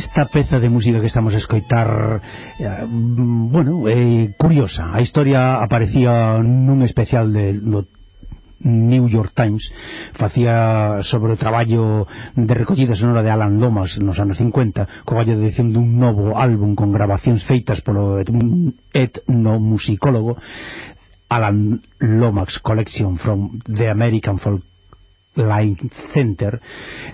esta peza de música que estamos a escoitar eh, bueno, eh, curiosa. A historia aparecía nun especial de, do New York Times facía sobre o traballo de recollida sonora de Alan Lomas nos anos 50 co gallo de edición dun novo álbum con grabacións feitas polo etnomusicólogo Alan Lomax Collection from the American Folk Line Center,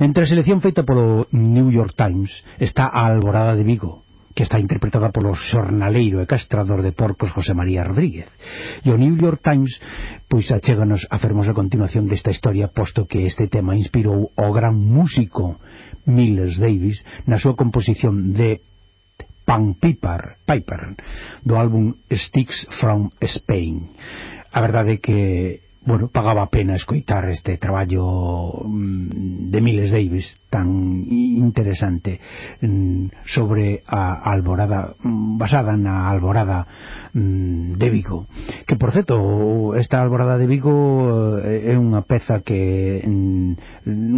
entre a selección feita polo New York Times está a Alborada de Vigo, que está interpretada polo xornaleiro e castrador de porcos José María Rodríguez. E o New York Times pois achéganos a fermosa continuación desta historia posto que este tema inspirou o gran músico Miles Davis na súa composición de Pan Piper, Piper do álbum Sticks from Spain. A verdade é que bueno, pagaba a pena escoitar este traballo mm, de Miles Davis tan interesante mm, sobre a alborada mm, basada na alborada de Vigo. Que por certo esta alborada de Vigo eh, é unha peza que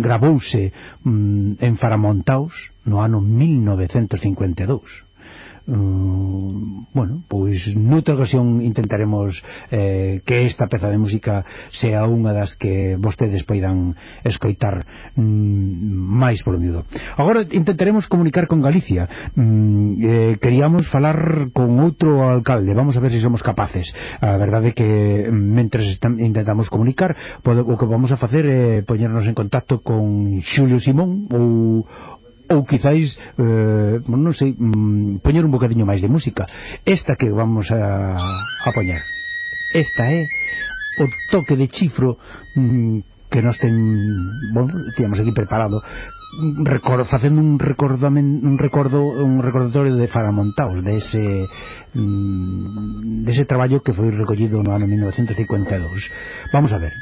grabouse en Faramontaus no ano 1952 Mm, bueno, pois noutra ocasión intentaremos eh, que esta peza de música sea unha das que vostedes poidan escoitar mm, máis polo miúdo. Agora intentaremos comunicar con Galicia. Mm, eh, queríamos falar con outro alcalde. Vamos a ver se si somos capaces. A verdade é que mm, mentres intentamos comunicar, pode, o que vamos a facer é eh, poñernos en contacto con Xulio Simón ou ou quizáis eh, non sei, mm, poñer un bocadiño máis de música. Esta que vamos a, a poñer. Esta é o toque de chifro mm, que nos ten bueno, tínhamos aquí preparado. Record, facendo un recordamen, un recordo un recordatorio de Faramontaus de ese mm, de ese traballo que foi recollido no ano 1952 vamos a ver.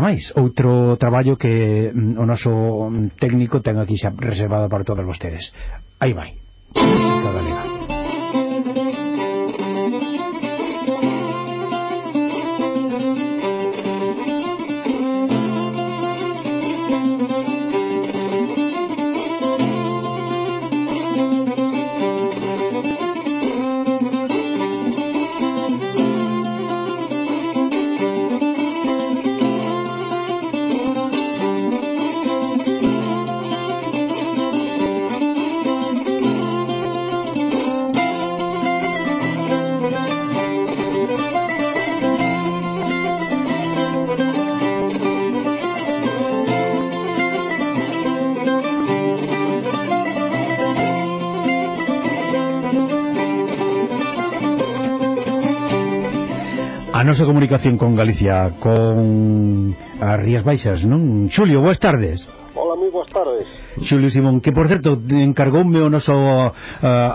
máis? Outro traballo que mm, o noso mm, técnico ten aquí xa reservado para todos vostedes. Aí vai. nosa comunicación con Galicia Con as Rías Baixas, non? Xulio, boas tardes. Hola, moi boas tardes. Xulio Simón, que por certo encargoume o noso uh,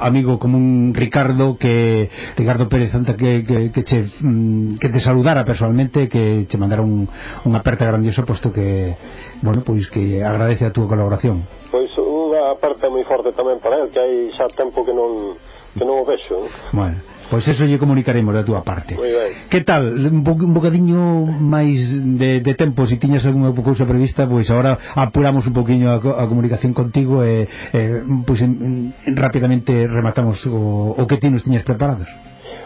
amigo común Ricardo que Ricardo Pérez Santa que, que, que, che, mm, que te saludara personalmente que che mandara un, un aperta grandiosa posto que, bueno, pois que agradece a túa colaboración. Pois unha aperta moi forte tamén para el que hai xa tempo que non, que non o vexo Bueno Pois eso lle comunicaremos da túa parte. Que tal? Un, bo, un bocadiño máis de, de tempo, se si tiñas algunha cousa prevista, pois agora apuramos un poquinho a, a comunicación contigo e, e pois en, en, rapidamente rematamos o, o que ti nos tiñas preparados.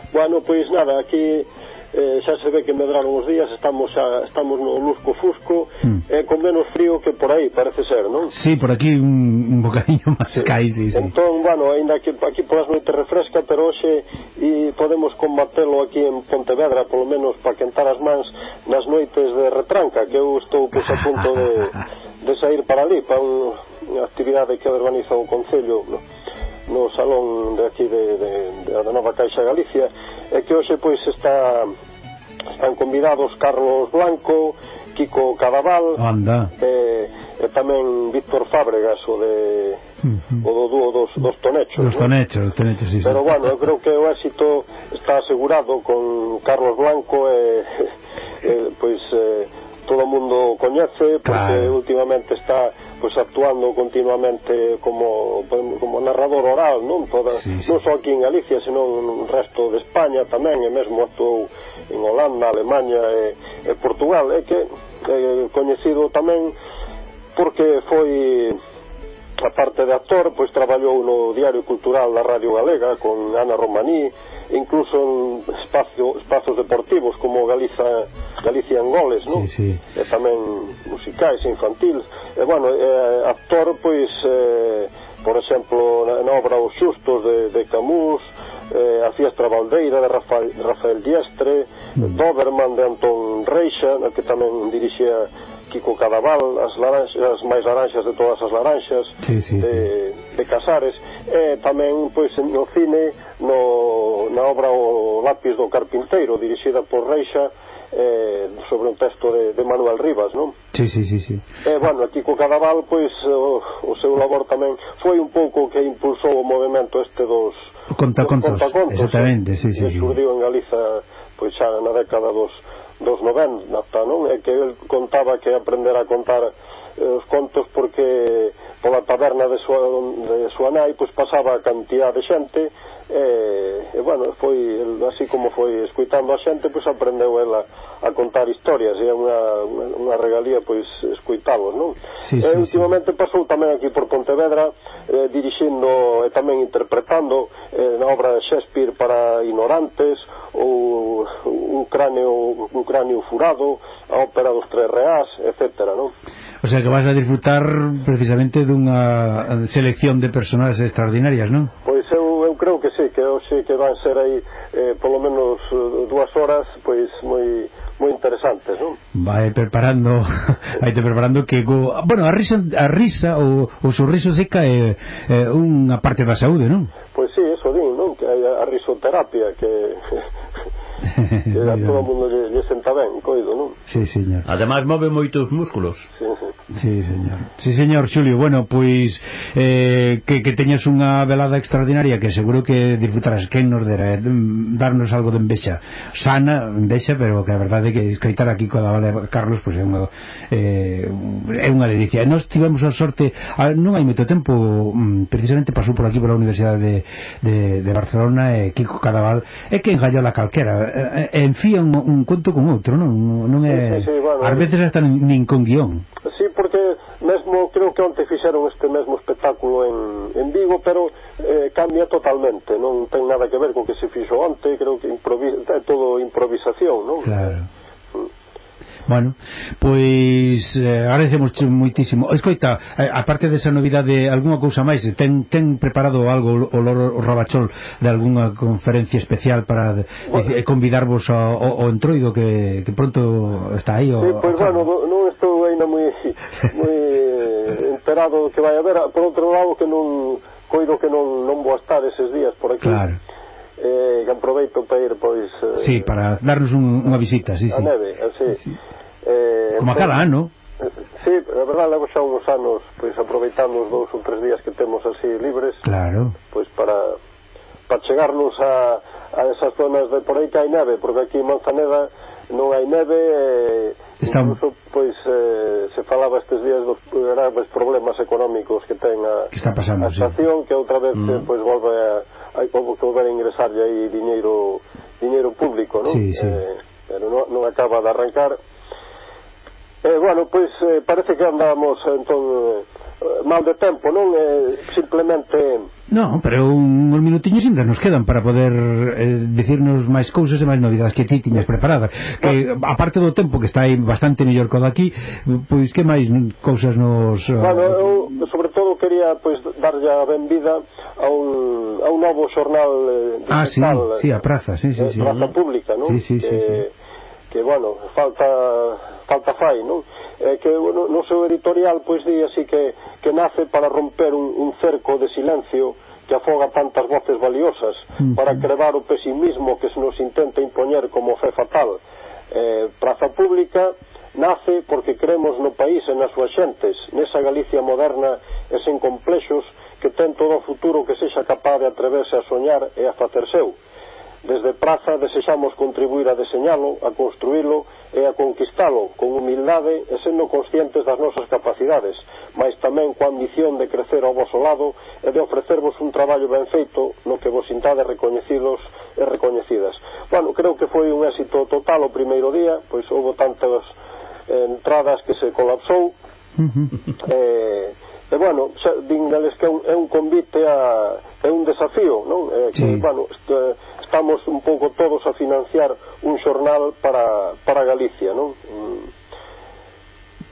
Bueno, pois nada, que eh, xa se ve que medraron os días, estamos xa, estamos no luzco fusco, mm. eh, con menos frío que por aí, parece ser, non? Sí, por aquí un, un bocadinho máis sí. cai, sí, sí. Entón, bueno, ainda que aquí polas noites refresca, pero hoxe e podemos combatelo aquí en Pontevedra, polo menos para quentar as mans nas noites de retranca, que eu estou pois a punto de, de sair para ali, para un, unha actividade que organiza o Concello, no, no salón de aquí de, de, de, de Nova Caixa Galicia, e que hoxe pois está están convidados Carlos Blanco, Kiko Cadaval, Anda. E, e tamén Víctor Fábregas o de o do dúo dos, dos tonechos dos tonechos, ¿no? tonechos sí, pero bueno, eu creo que o éxito está asegurado con Carlos Blanco e, e pois eh, todo o mundo coñece porque claro. últimamente está pois actuando continuamente como como narrador oral, non? Toda, sí, sí. non só aquí en Galicia, senón no resto de España tamén, e mesmo actuou en Holanda, Alemanha e, e Portugal, é que é coñecido tamén porque foi a parte de actor, pois traballou no Diario Cultural da Radio Galega con Ana Romaní, incluso en espacio, espazos deportivos como Galiza Galicia en goles, non? Sí, sí. E tamén musicais e infantiles E bueno, eh, actor pois eh, por exemplo, na, na obra Os Xustos de, de Camus, eh, A Fiestra Valdeira de Rafael, Rafael Diestre, mm. Doberman de Antón Reixa, na que tamén dirixía Kiko Cadaval, as, laranxas, as máis laranxas de todas as laranxas, sí, sí, de, sí. de Casares, e tamén pois, no cine, no, na obra O lápiz do carpinteiro, dirixida por Reixa, eh, sobre un texto de, de Manuel Rivas, non? Sí, sí, sí, sí. E, eh, bueno, co Cadaval, pois, o, o seu labor tamén foi un pouco que impulsou o movimento este dos... Contacontos, contacontos exactamente, sí, sí. Que sí, surdiu sí. en Galiza, pois, xa na década dos dos 90, non? É que el contaba que aprender a contar eh, os contos porque pola taberna de súa, de súa nai pois pasaba a cantidad de xente e, e bueno, foi así como foi escuitando a xente, pois aprendeu ela a contar historias, e é unha, unha regalía pois escuitalos, non? Sí, eh, sí, e últimamente sí. pasou tamén aquí por Pontevedra eh, dirixindo e tamén interpretando eh, na obra de Shakespeare para ignorantes ou un cráneo, un cráneo furado, a ópera dos tres reás, etcétera, non? O sea que vas a disfrutar precisamente dunha selección de personas extraordinarias, non? Pois eu, eu creo que sí, que hoxe que van ser aí eh, polo menos eh, dúas horas pois moi moi interesantes, non? Vai preparando, vai te preparando que go... bueno, a risa, a risa ou o sorriso seca é, é unha parte da saúde, non? Pois sí, eso din, non? Que hai a risoterapia que que a todo mundo lle, lle senta ben, coido, non? Sí, señor. Ademais move moitos músculos. Sí, sí. Sí, señor. Sí, señor, Xulio. Bueno, pois eh, que, que teñas unha velada extraordinaria que seguro que disfrutarás que nos dera, eh, darnos algo de envexa. Sana envexa, pero que a verdade é que escoitar aquí coa Vale Carlos pois é unha eh, é unha delicia. E nós tivemos a sorte, a, non hai moito tempo, mm, precisamente pasou por aquí pola Universidade de, de, de Barcelona e Kiko Cadaval, é que engallola calquera. E, enfía un, un conto con outro, non, non é... Sí, sí, sí, bueno, Ás eh. veces hasta nin con guión. Sí, porque mesmo creo que onte fixeron este mesmo espectáculo en, en Vigo, pero eh, cambia totalmente, non ten nada que ver co que se fixo onte, creo que é todo improvisación, non? Claro. Mm. Bueno, pois eh, agradecemos moitísimo. Escoita, eh, aparte desa novidade, algunha cousa máis, ten, ten preparado algo o Loro o Rabachol de algunha conferencia especial para eh, bueno. eh, convidarvos ao, ao, ao entroido que, que pronto está aí? O, sí, pois pues, bueno, no, ainda moi, moi enterado do que vai haber por outro lado que non coido que non, non vou estar eses días por aquí claro eh, que aproveito para ir pois eh, sí, para darnos un, unha visita sí, a sí. neve, eh, así sí. eh, como a cada pois, ano eh, Sí, a verdade, levo xa uns anos pois aproveitamos dous ou tres días que temos así libres claro. pois para, para chegarnos a, a esas zonas de por aí que hai neve porque aquí en Manzaneda non hai neve eh, Está... Incluso, pois, eh, se falaba estes días dos graves problemas económicos que ten a, que está pasando, a estación, sí. que outra vez, eh, mm. pois, volve a, a, que volver a ingresarlle aí diñeiro, diñeiro público, non? Sí, sí. Eh, pero non, non acaba de arrancar. Eh, bueno, pois, eh, parece que andamos, entón, eh, Eh, mal de tempo, non? É simplemente... Non, pero uns minutiños ainda nos quedan para poder eh, decirnos máis cousas e máis novidades que ti tiñas preparadas. Que, a parte do tempo que está aí bastante mellor co daqui, pois que máis cousas nos... Uh... Bueno, eu sobre todo quería pois darlle a benvida a un, a un novo xornal eh, digital. Ah, sí, sí, a praza, sí, sí, sí. Praza pública, non? Sí, sí, sí, que, sí. Que, bueno, falta falta fai, non? eh, que no, no seu editorial pois di así que, que nace para romper un, un cerco de silencio que afoga tantas voces valiosas uh -huh. para crevar o pesimismo que se nos intenta impoñer como fe fatal eh, Praza Pública nace porque creemos no país e nas súas xentes, nesa Galicia moderna e sen complexos que ten todo o futuro que sexa capaz de atreverse a soñar e a facer seu. Desde Praza desexamos contribuir a deseñalo, a construílo e a conquistalo con humildade e sendo conscientes das nosas capacidades, mas tamén coa ambición de crecer ao vosso lado e de ofrecervos un traballo ben feito no que vos sintade recoñecidos e recoñecidas. Bueno, creo que foi un éxito total o primeiro día, pois houve tantas eh, entradas que se colapsou, eh, e bueno, xa, din deles que é un, é un convite a, é un desafío, non? Eh, que, sí. bueno, este, estamos un pouco todos a financiar un xornal para, para Galicia, non?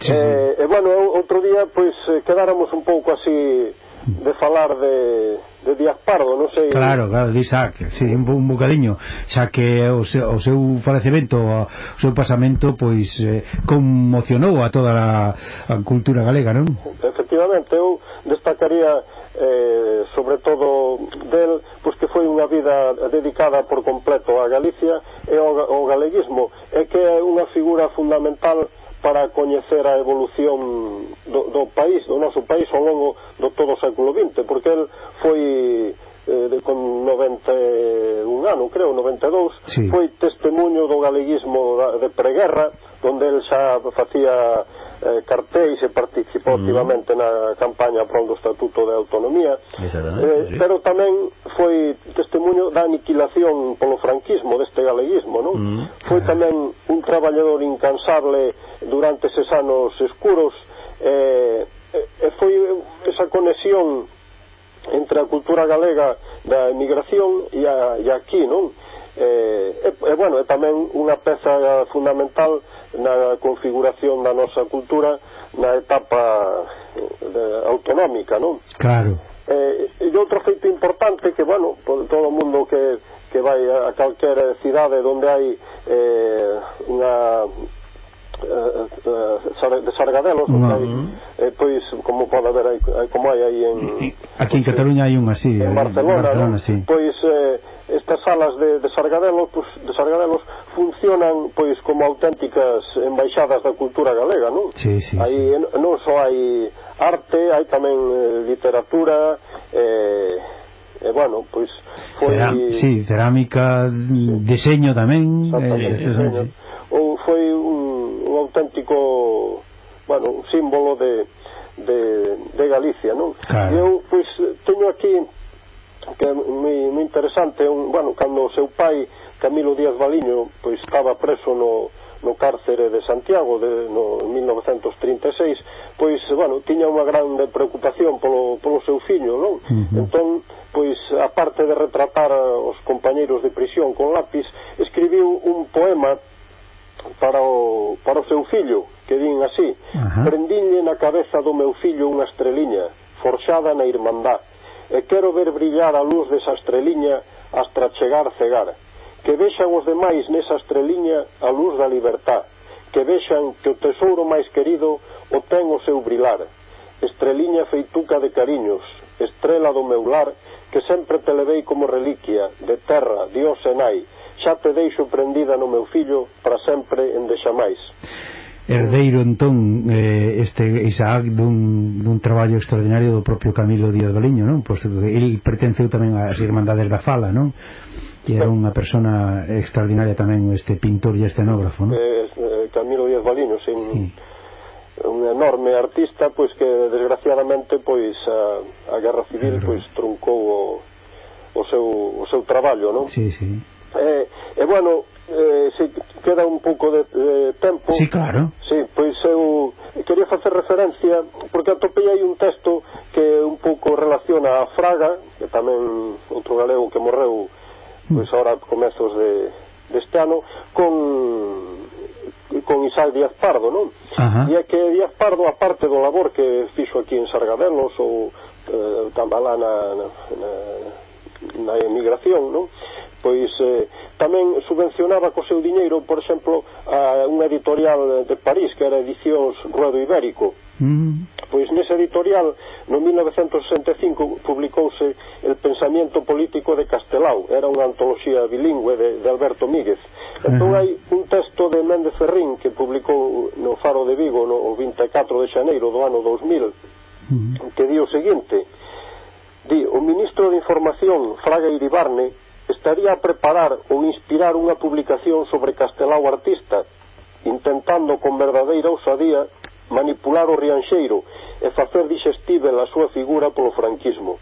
Sí, sí. Eh, e, bueno, outro día, pois, eh, quedáramos un pouco así de falar de, de Díaz Pardo, non sei... Claro, claro, de Isaac, sí, un, un bocadiño, xa que o seu, o seu falecemento, o seu pasamento, pois, eh, conmocionou a toda a, a cultura galega, non? Efectivamente, eu destacaría eh, sobre todo del pois que foi unha vida dedicada por completo a Galicia e ao, ao galeguismo e que é unha figura fundamental para coñecer a evolución do, do país, do noso país ao longo do todo o século XX, porque el foi eh, de, con 91 ano, creo, 92, sí. foi testemunho do galeguismo da, de preguerra, onde el xa facía eh, cartéis e participou mm. activamente na campaña pron do Estatuto de Autonomía eh, sí. pero tamén foi testemunho da aniquilación polo franquismo deste galeguismo non? Mm. foi tamén un traballador incansable durante eses anos escuros eh, e foi esa conexión entre a cultura galega da emigración e, a, e aquí, non? eh, e, e bueno, é tamén unha peza fundamental na configuración da nosa cultura na etapa eh, de, autonómica, non? Claro. Eh, e outro feito importante que, bueno, todo o mundo que, que vai a calquera cidade onde hai eh, unha de Sargadelos uh -huh. hai, eh, pois como pode haber hai, como hai aí en aquí en Cataluña hai unha así en Barcelona, en Barcelona sí. pois eh, estas salas de, de, Sargadelo, pues, de Sargadelos funcionan pois como auténticas embaixadas da cultura galega, non? Sí, sí, aí, sí. Non só hai arte, hai tamén eh, literatura, eh, e bueno, pois foi Cerá, sí, cerámica, eh, sí. deseño tamén, eh, deseño. Ou foi un, un auténtico, bueno, un símbolo de de de Galicia, non? Claro. E eu pois teño aquí que é moi, moi interesante un, bueno, cando o seu pai Camilo Díaz Baliño pois estaba preso no, no cárcere de Santiago de, no 1936 pois, bueno, tiña unha grande preocupación polo, polo seu fillo non? Uh -huh. entón, pois aparte de retratar os compañeiros de prisión con lápis, escribiu un poema para o, para o seu fillo que din así uh -huh. prendiñe na cabeza do meu fillo unha estreliña forxada na irmandade e quero ver brillar a luz desa estreliña hasta chegar cegar. Que vexan os demais nesa estreliña a luz da libertad, que vexan que o tesouro máis querido o ten o seu brilar. Estreliña feituca de cariños, estrela do meu lar, que sempre te levei como reliquia, de terra, dios e nai, xa te deixo prendida no meu fillo para sempre en deixamais herdeiro entón eh, este Isaac dun, dun traballo extraordinario do propio Camilo Díaz Baliño non? Pois, el pertenceu tamén ás Irmandades da Fala non? e era unha persona extraordinaria tamén este pintor e escenógrafo non? Eh, eh, Camilo Díaz Baliño sin... sí. un enorme artista pois que desgraciadamente pois a, a Guerra Civil claro. pois truncou o, o seu, o seu traballo non? Sí, sí. Eh, e bueno eh, se queda un pouco de, de tempo Sí, claro sí, Pois eu quería facer referencia porque atopei hai un texto que un pouco relaciona a Fraga que tamén outro galego que morreu pois mm. ahora comezos de, deste ano con con Isaac Díaz Pardo, non? Ajá. E é que Díaz Pardo, aparte do labor que fixo aquí en Sargadelos ou eh, tambalá na, na, na, na emigración, non? Pois eh, tamén subvencionaba co seu diñeiro, por exemplo, a unha editorial de París, que era Edicións Ruedo Ibérico. Mm. Pois nesa editorial, no 1965, publicouse El pensamiento político de Castelao. Era unha antoloxía bilingüe de, de Alberto Míguez. Entón uh -huh. hai un texto de Méndez Ferrín que publicou no Faro de Vigo no 24 de xaneiro do ano 2000, mm-hmm. que di o seguinte, di, o ministro de Información, Fraga Iribarne, gustaría preparar ou inspirar unha publicación sobre Castelao Artista, intentando con verdadeira ousadía manipular o rianxeiro e facer digestible a súa figura polo franquismo.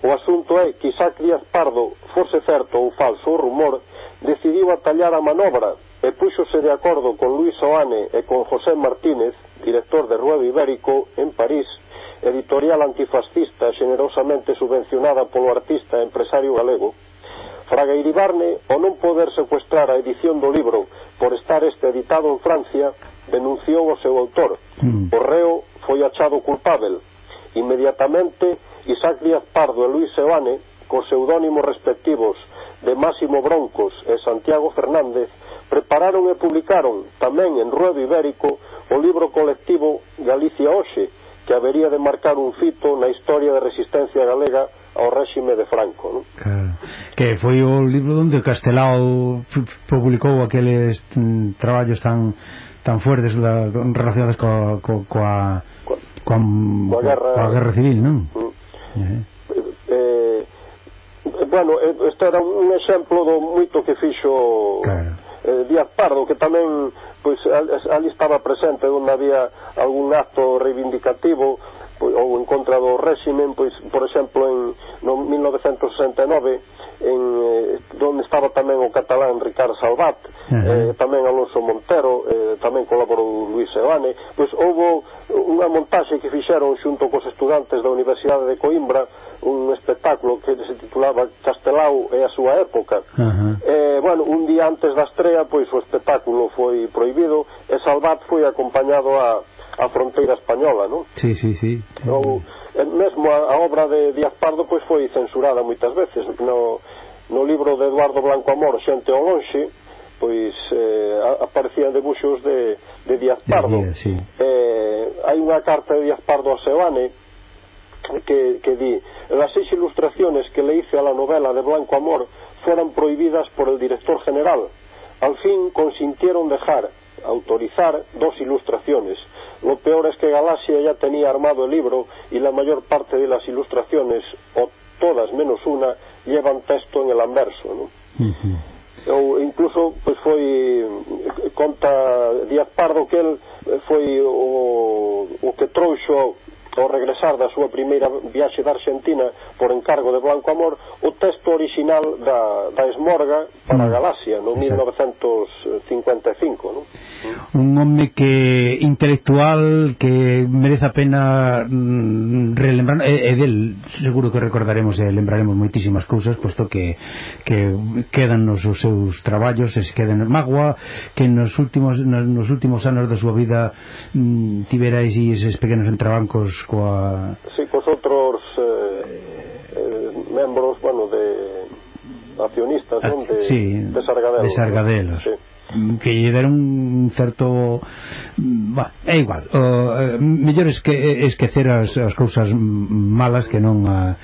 O asunto é que Isaac Díaz Pardo, fose certo ou falso o rumor, decidiu atallar a manobra e púxose de acordo con Luis Oane e con José Martínez, director de Ruedo Ibérico, en París, editorial antifascista generosamente subvencionada polo artista e empresario galego, Fraga Iribarne, o non poder secuestrar a edición do libro por estar este editado en Francia, denunciou o seu autor. Mm. O reo foi achado culpável. Inmediatamente, Isaac Díaz Pardo e Luis Sebane, cos seudónimos respectivos de Máximo Broncos e Santiago Fernández, prepararon e publicaron, tamén en ruedo ibérico, o libro colectivo Galicia Oxe, que habería de marcar un fito na historia da resistencia galega ao réxime de Franco. Non? Claro que foi o libro onde Castelao publicou aqueles mm, traballos tan tan fuertes da, relacionados coa coa, coa, coa, coa, guerra, coa guerra civil, non? Mm. eh, eh bueno, eh, este era un exemplo do moito que fixo claro. eh, Díaz Pardo, que tamén pois ali estaba presente onde había algún acto reivindicativo pois, ou en contra do réximen, pois por exemplo en no 1969 en, eh, donde estaba tamén o catalán Ricardo Salvat, uh -huh. eh, tamén Alonso Montero, eh, tamén colaborou Luis Sebane, pois houve unha montaxe que fixeron xunto cos estudantes da Universidade de Coimbra un espectáculo que se titulaba Castelao e a súa época. Uh -huh. eh, bueno, un día antes da estrela, pois o espectáculo foi prohibido e Salvat foi acompañado a a fronteira española, non? Sí, sí, sí. Ou, eh, mesmo a, a obra de Díaz Pardo pois foi censurada moitas veces no, no libro de Eduardo Blanco Amor Xente ao lonxe pois eh, aparecían debuxos de, de Díaz Pardo de día, sí. eh, hai unha carta de Díaz Pardo a Sebane que, que di las seis ilustraciones que le hice a la novela de Blanco Amor fueron prohibidas por el director general al fin consintieron dejar autorizar dos ilustraciones. Lo peor es que Galaxia ya tenía armado el libro y la mayor parte de las ilustraciones, o todas menos una, llevan texto en el anverso. ¿no? Uh -huh. ou incluso pois foi eh, conta Díaz Pardo que el eh, foi o, o que trouxo ao regresar da súa primeira viaxe da Argentina por encargo de Blanco Amor o texto original da, da Esmorga para a Galaxia no 1955 non? un home que intelectual que merece a pena mm, relembrar e, e del seguro que recordaremos e lembraremos moitísimas cousas posto que, que quedan nos os seus traballos es quedan en magua que nos últimos, nos, nos últimos anos da súa vida mm, tiverais eses pequenos entrabancos coa... Sí, cos outros eh, eh, membros bueno, de accionistas non? De, sí, de Sargadelos, de Sargadelos. Sí que lle deron un certo bah, é igual o, eh, mellor esque, esquecer as, as cousas malas que non a,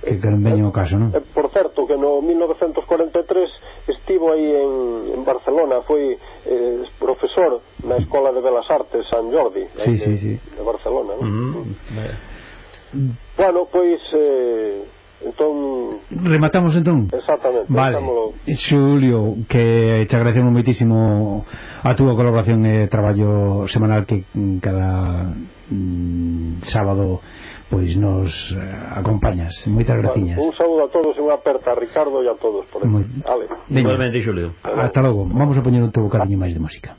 que, que non veñen o caso non? Eh, por certo que no 1943 estivo aí en, en Barcelona foi eh, profesor na Escola de Belas Artes San Jordi eh, sí, de, sí, sí. de Barcelona non? Mm -hmm. Bueno, pois eh, Entón... Rematamos entón? Exactamente. Vale. Xulio, que te agradecemos moitísimo a túa colaboración e traballo semanal que cada mm, sábado pois nos eh, acompañas. Moitas graciñas. Bueno, un saúdo a todos e unha aperta a Ricardo e a todos por aí. Vale. Igualmente, Xulio. hasta logo. Vamos a poñer un teu cariño máis de música.